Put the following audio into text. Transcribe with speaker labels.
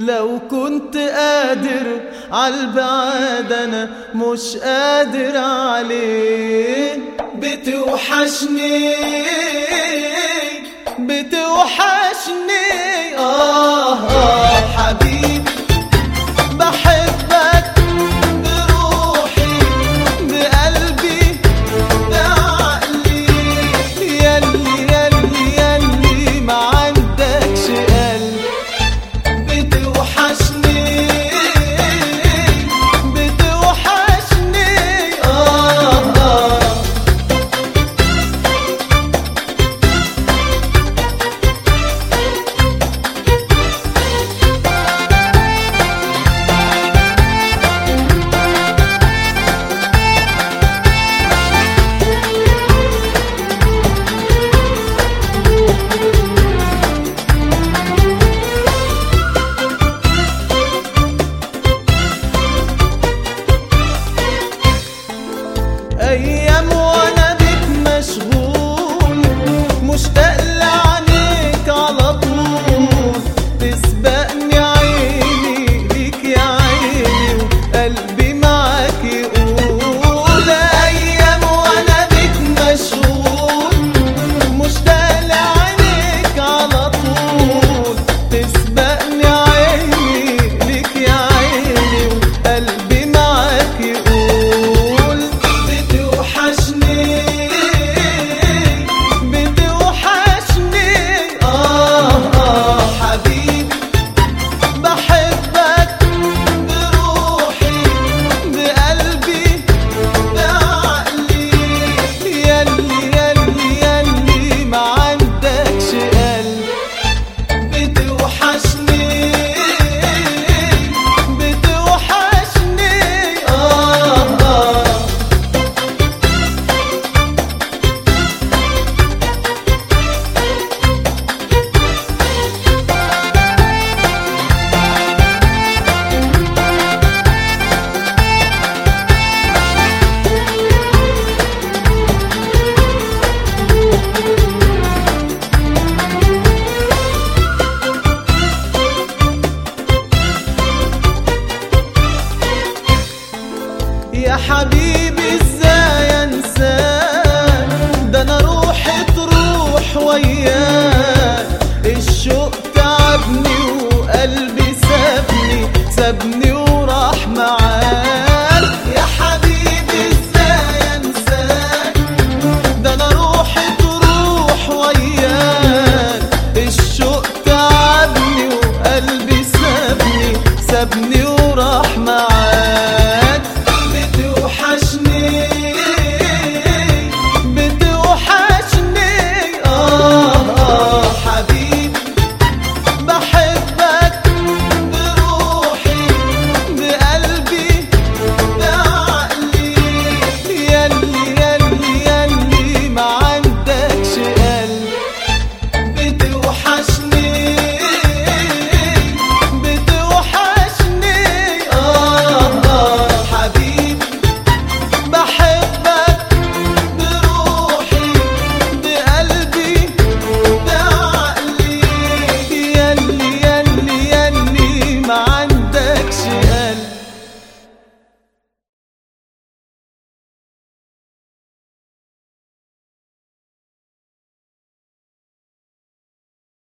Speaker 1: لو كنت قادر عالبعاد أنا مش قادر عليه. بتوحشني. queríamos